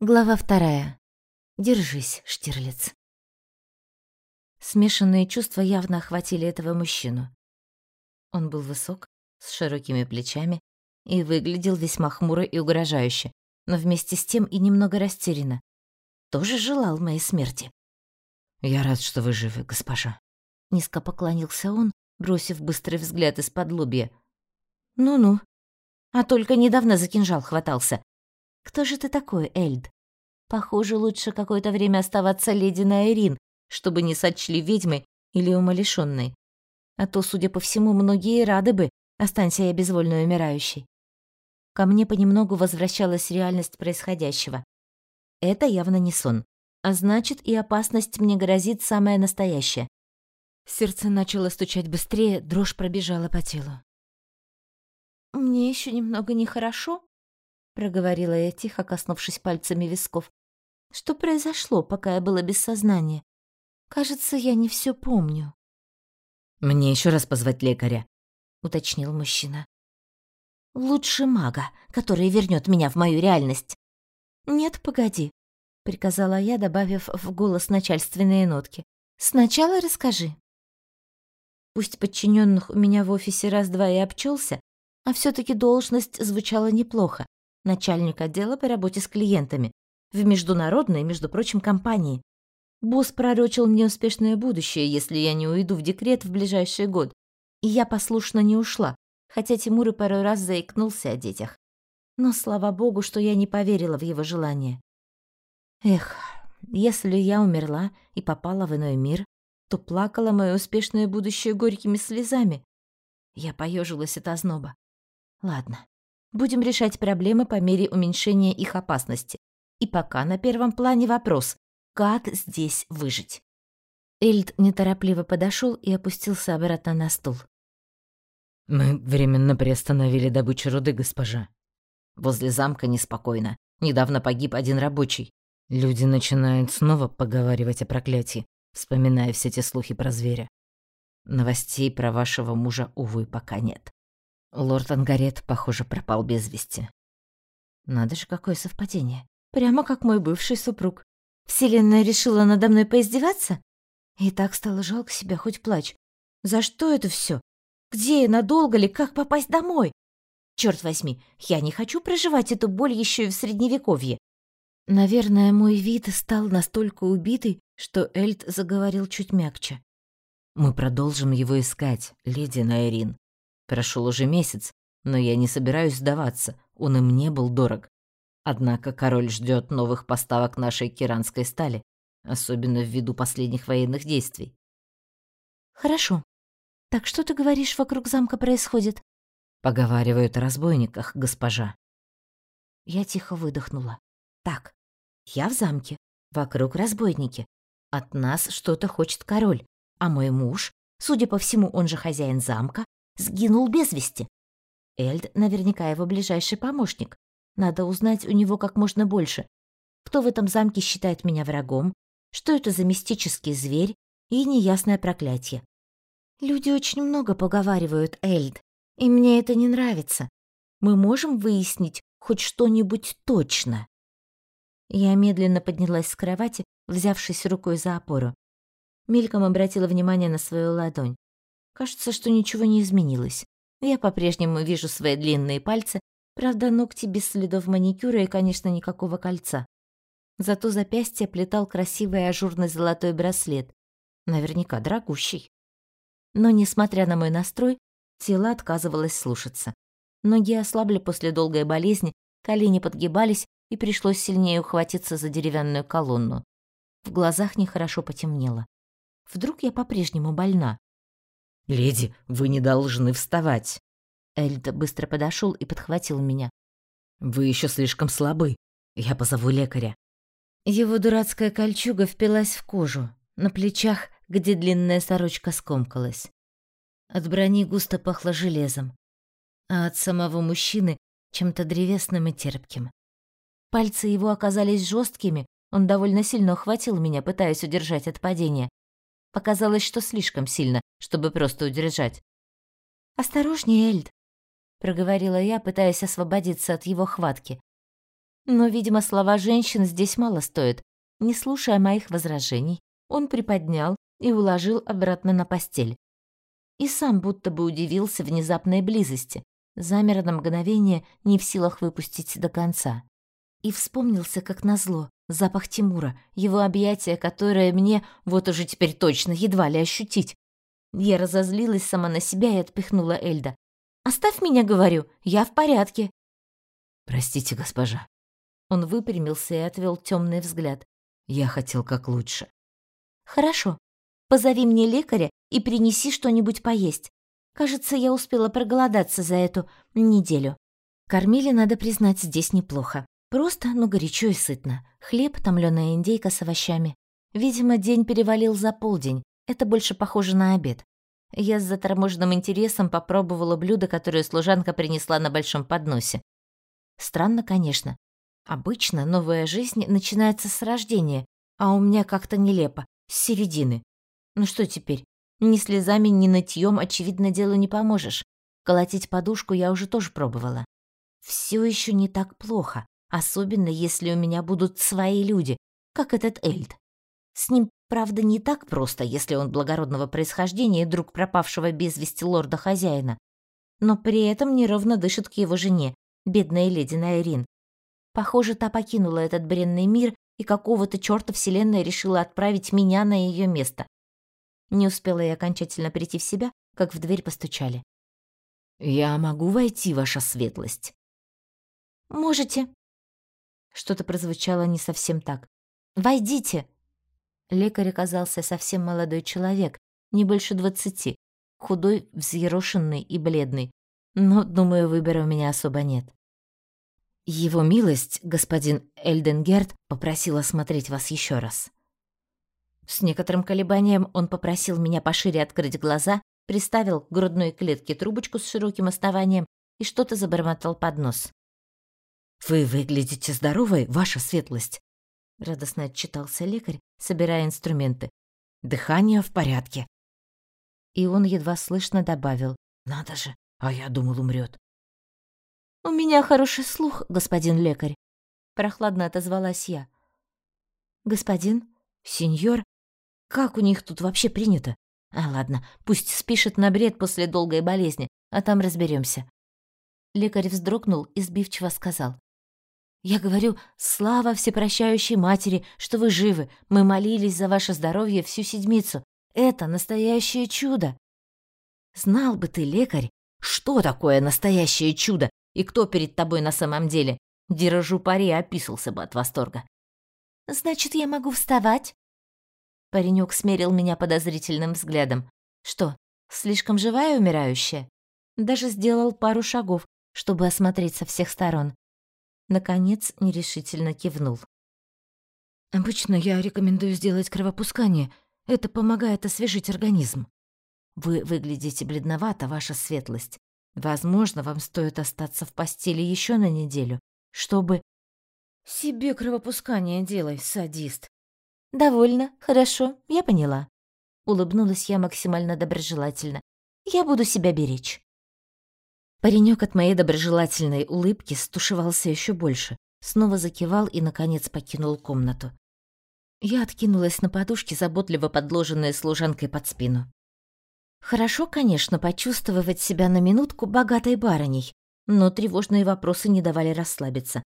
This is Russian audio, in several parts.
Глава вторая. Держись, Штирлиц. Смешанные чувства явно охватили этого мужчину. Он был высок, с широкими плечами и выглядел весьма хмуро и угрожающе, но вместе с тем и немного растерянно. Тоже желал моей смерти. «Я рад, что вы живы, госпожа». Низко поклонился он, бросив быстрый взгляд из-под лобья. «Ну-ну. А только недавно за кинжал хватался. Кто же ты такой, Эльд? Похоже, лучше какое-то время оставаться леди Найрин, чтобы не сочли ведьмой или умалишённой. А то, судя по всему, многие рады бы, останься я безвольно умирающей. Ко мне понемногу возвращалась реальность происходящего. Это явно не сон. А значит, и опасность мне грозит самая настоящая. Сердце начало стучать быстрее, дрожь пробежала по телу. «Мне еще немного нехорошо», проговорила я тихо, коснувшись пальцами висков. Что произошло, пока я была без сознания? Кажется, я не все помню. Мне еще раз позвать лекаря, уточнил мужчина. Лучше мага, который вернет меня в мою реальность. Нет, погоди, приказала я, добавив в голос начальственные нотки. Сначала расскажи. Пусть подчиненных у меня в офисе раз-два и обчелся, а все таки должность звучала неплохо начальник отдела по работе с клиентами, в международной, между прочим, компании. Босс пророчил мне успешное будущее, если я не уйду в декрет в ближайший год. И я послушно не ушла, хотя Тимур и пару раз заикнулся о детях. Но слава богу, что я не поверила в его желание. Эх, если я умерла и попала в иной мир, то плакала мое успешное будущее горькими слезами. Я поежилась от озноба. Ладно, Будем решать проблемы по мере уменьшения их опасности. И пока на первом плане вопрос, как здесь выжить. Эльд неторопливо подошел и опустился обратно на стул. «Мы временно приостановили добычу руды, госпожа. Возле замка неспокойно. Недавно погиб один рабочий. Люди начинают снова поговаривать о проклятии, вспоминая все те слухи про зверя. Новостей про вашего мужа, увы, пока нет. Лорд Ангарет, похоже, пропал без вести. Надо же, какое совпадение. Прямо как мой бывший супруг. Вселенная решила надо мной поиздеваться? И так стало жалко себя, хоть плачь. За что это все? Где я, надолго ли, как попасть домой? Черт возьми, я не хочу проживать эту боль еще и в средневековье. Наверное, мой вид стал настолько убитый, что Эльд заговорил чуть мягче. «Мы продолжим его искать, леди Найрин. Прошел уже месяц, но я не собираюсь сдаваться, он и мне был дорог. Однако король ждет новых поставок нашей керанской стали, особенно ввиду последних военных действий. Хорошо. Так что ты говоришь, вокруг замка происходит? Поговаривают о разбойниках, госпожа. Я тихо выдохнула. Так, я в замке, вокруг разбойники. От нас что-то хочет король, а мой муж, судя по всему, он же хозяин замка, сгинул без вести. Эльд наверняка его ближайший помощник. Надо узнать у него как можно больше. Кто в этом замке считает меня врагом? Что это за мистический зверь и неясное проклятие? Люди очень много поговаривают, Эльд, и мне это не нравится. Мы можем выяснить хоть что-нибудь точно. Я медленно поднялась с кровати, взявшись рукой за опору. Мельком обратила внимание на свою ладонь. Кажется, что ничего не изменилось. Я по-прежнему вижу свои длинные пальцы, правда, ногти без следов маникюра и, конечно, никакого кольца. Зато запястье плетал красивый ажурный золотой браслет, наверняка дорогущий. Но, несмотря на мой настрой, тело отказывалось слушаться. Ноги ослабли после долгой болезни, колени подгибались, и пришлось сильнее ухватиться за деревянную колонну. В глазах нехорошо потемнело. Вдруг я по-прежнему больна? «Леди, вы не должны вставать!» Эльд быстро подошел и подхватил меня. «Вы еще слишком слабы. Я позову лекаря». Его дурацкая кольчуга впилась в кожу, на плечах, где длинная сорочка скомкалась. От брони густо пахло железом, а от самого мужчины чем-то древесным и терпким. Пальцы его оказались жесткими, он довольно сильно охватил меня, пытаясь удержать от падения. Показалось, что слишком сильно, чтобы просто удержать. «Осторожнее, Эльд», — проговорила я, пытаясь освободиться от его хватки. Но, видимо, слова женщин здесь мало стоят. Не слушая моих возражений, он приподнял и уложил обратно на постель. И сам будто бы удивился внезапной близости, замер на мгновение, не в силах выпустить до конца. И вспомнился, как назло, запах Тимура, его объятия, которое мне, вот уже теперь точно, едва ли ощутить. Я разозлилась сама на себя и отпихнула Эльда. «Оставь меня, говорю, я в порядке». «Простите, госпожа». Он выпрямился и отвел темный взгляд. «Я хотел как лучше». «Хорошо. Позови мне лекаря и принеси что-нибудь поесть. Кажется, я успела проголодаться за эту неделю. Кормили, надо признать, здесь неплохо. Просто, но горячо и сытно. Хлеб, томлёная индейка с овощами. Видимо, день перевалил за полдень. Это больше похоже на обед. Я с заторможенным интересом попробовала блюдо, которое служанка принесла на большом подносе. Странно, конечно. Обычно новая жизнь начинается с рождения, а у меня как-то нелепо, с середины. Ну что теперь? Ни слезами, ни нытьем, очевидно, делу не поможешь. Колотить подушку я уже тоже пробовала. Все еще не так плохо, особенно если у меня будут свои люди, как этот Эльд. С ним, правда, не так просто, если он благородного происхождения и друг пропавшего без вести лорда-хозяина. Но при этом неровно дышит к его жене, бедная леди Найрин. Похоже, та покинула этот бренный мир, и какого-то чёрта вселенная решила отправить меня на ее место. Не успела я окончательно прийти в себя, как в дверь постучали. «Я могу войти, ваша светлость?» «Можете». Что-то прозвучало не совсем так. «Войдите!» Лекарь оказался совсем молодой человек, не больше двадцати, худой, взъерошенный и бледный. Но, думаю, выбора у меня особо нет. Его милость, господин Эльденгерт, попросил осмотреть вас еще раз. С некоторым колебанием он попросил меня пошире открыть глаза, приставил к грудной клетке трубочку с широким основанием и что-то забормотал под нос. «Вы выглядите здоровой, ваша светлость», — радостно отчитался лекарь, собирая инструменты. «Дыхание в порядке». И он едва слышно добавил. «Надо же, а я думал, умрет. «У меня хороший слух, господин лекарь», — прохладно отозвалась я. «Господин? Сеньор? Как у них тут вообще принято? А ладно, пусть спишет на бред после долгой болезни, а там разберемся. Лекарь вздрогнул и сбивчиво сказал. «Я говорю, слава всепрощающей матери, что вы живы. Мы молились за ваше здоровье всю седмицу. Это настоящее чудо!» «Знал бы ты, лекарь, что такое настоящее чудо и кто перед тобой на самом деле. Держу пари, описался бы от восторга». «Значит, я могу вставать?» Паренек смерил меня подозрительным взглядом. Что, слишком живая умирающая? Даже сделал пару шагов, чтобы осмотреть со всех сторон. Наконец, нерешительно кивнул. «Обычно я рекомендую сделать кровопускание. Это помогает освежить организм. Вы выглядите бледновато, ваша светлость. Возможно, вам стоит остаться в постели еще на неделю, чтобы...» «Себе кровопускание делай, садист», «Довольно, хорошо, я поняла». Улыбнулась я максимально доброжелательно. «Я буду себя беречь». Паренек от моей доброжелательной улыбки стушевался еще больше, снова закивал и, наконец, покинул комнату. Я откинулась на подушке, заботливо подложенные служанкой под спину. Хорошо, конечно, почувствовать себя на минутку богатой барыней, но тревожные вопросы не давали расслабиться.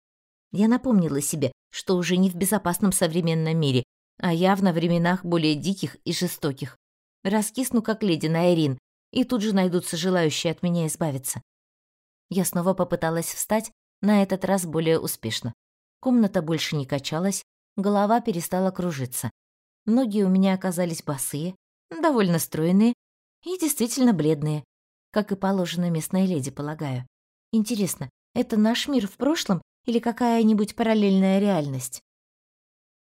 Я напомнила себе, что уже не в безопасном современном мире, а я в временах более диких и жестоких. Раскисну, как леди Найрин, и тут же найдутся желающие от меня избавиться. Я снова попыталась встать, на этот раз более успешно. Комната больше не качалась, голова перестала кружиться. Ноги у меня оказались босые, довольно стройные и действительно бледные, как и положено местной леди, полагаю. Интересно, это наш мир в прошлом или какая-нибудь параллельная реальность?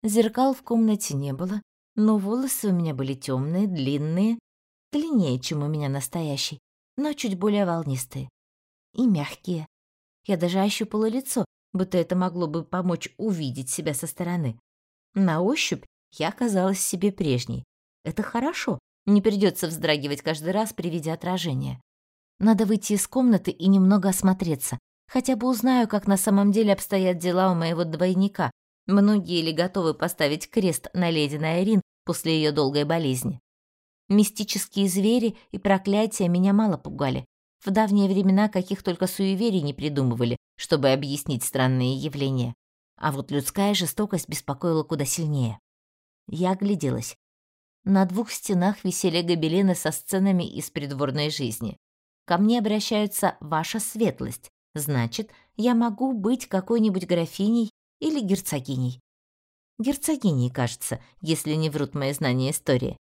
Зеркал в комнате не было, но волосы у меня были темные, длинные, длиннее, чем у меня настоящий, но чуть более волнистые. И мягкие. Я даже ощупала лицо, будто это могло бы помочь увидеть себя со стороны. На ощупь я оказалась себе прежней. Это хорошо, не придется вздрагивать каждый раз при виде отражения. Надо выйти из комнаты и немного осмотреться, Хотя бы узнаю, как на самом деле обстоят дела у моего двойника. Многие ли готовы поставить крест на леди Найрин после ее долгой болезни? Мистические звери и проклятия меня мало пугали. В давние времена каких только суеверий не придумывали, чтобы объяснить странные явления. А вот людская жестокость беспокоила куда сильнее. Я огляделась. На двух стенах висели гобелены со сценами из придворной жизни. Ко мне обращаются «Ваша светлость», значит, я могу быть какой-нибудь графиней или герцогиней. Герцогиней, кажется, если не врут мои знания истории.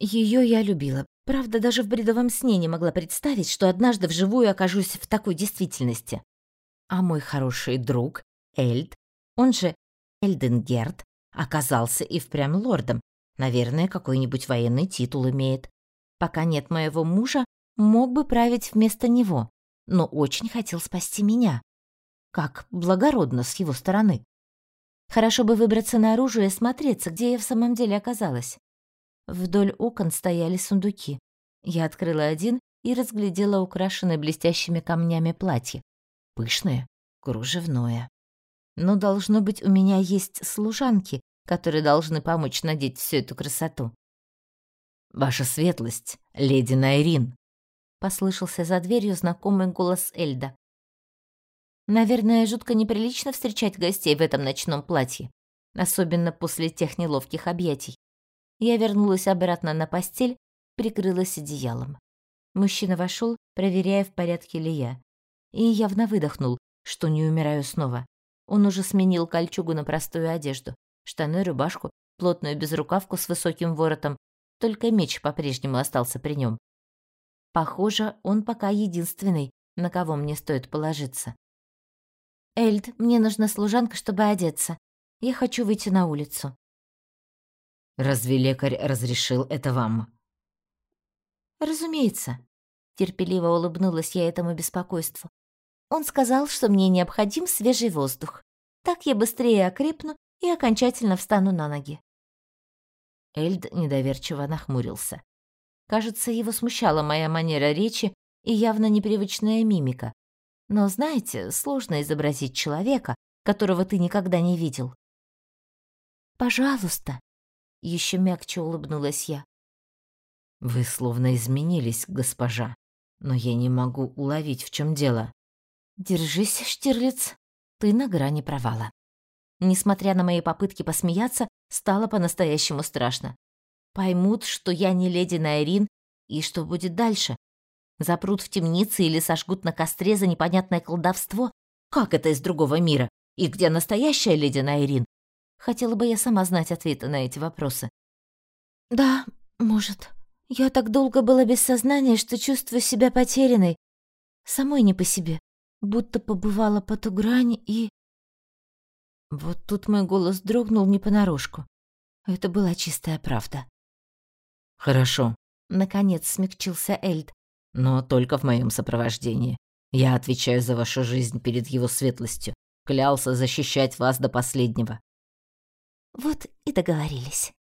Ее я любила. Правда, даже в бредовом сне не могла представить, что однажды вживую окажусь в такой действительности. А мой хороший друг, Эльд, он же Эльденгерд, оказался и впрямь лордом. Наверное, какой-нибудь военный титул имеет. Пока нет моего мужа, мог бы править вместо него, но очень хотел спасти меня. Как благородно с его стороны. Хорошо бы выбраться наружу и осмотреться, где я в самом деле оказалась. Вдоль окон стояли сундуки. Я открыла один и разглядела украшенное блестящими камнями платье. Пышное, кружевное. Но, должно быть, у меня есть служанки, которые должны помочь надеть всю эту красоту. «Ваша светлость, леди Найрин!» — послышался за дверью знакомый голос Эльда. Наверное, жутко неприлично встречать гостей в этом ночном платье, особенно после тех неловких объятий. Я вернулась обратно на постель, прикрылась одеялом. Мужчина вошел, проверяя, в порядке ли я, и явно выдохнул, что не умираю снова. Он уже сменил кольчугу на простую одежду. Штаны, рубашку, плотную безрукавку с высоким воротом. Только меч по-прежнему остался при нем. Похоже, он пока единственный, на кого мне стоит положиться. «Эльд, мне нужна служанка, чтобы одеться. Я хочу выйти на улицу». «Разве лекарь разрешил это вам?» «Разумеется», — терпеливо улыбнулась я этому беспокойству. Он сказал, что мне необходим свежий воздух. Так я быстрее окрепну и окончательно встану на ноги. Эльд недоверчиво нахмурился. Кажется, его смущала моя манера речи и явно непривычная мимика. Но, знаете, сложно изобразить человека, которого ты никогда не видел. «Пожалуйста», — еще мягче улыбнулась я. «Вы словно изменились, госпожа, но я не могу уловить, в чем дело». Держись, Штирлиц, ты на грани провала. Несмотря на мои попытки посмеяться, стало по-настоящему страшно. Поймут, что я не леди Найрин, и что будет дальше? Запрут в темнице или сожгут на костре за непонятное колдовство? Как это из другого мира? И где настоящая леди Найрин? Хотела бы я сама знать ответы на эти вопросы. Да, может. Я так долго была без сознания, что чувствую себя потерянной. Самой не по себе будто побывала по ту грань и... Вот тут мой голос дрогнул не понарошку. Это была чистая правда. «Хорошо», — наконец смягчился Эльд. «Но только в моем сопровождении. Я отвечаю за вашу жизнь перед его светлостью. Клялся защищать вас до последнего». Вот и договорились.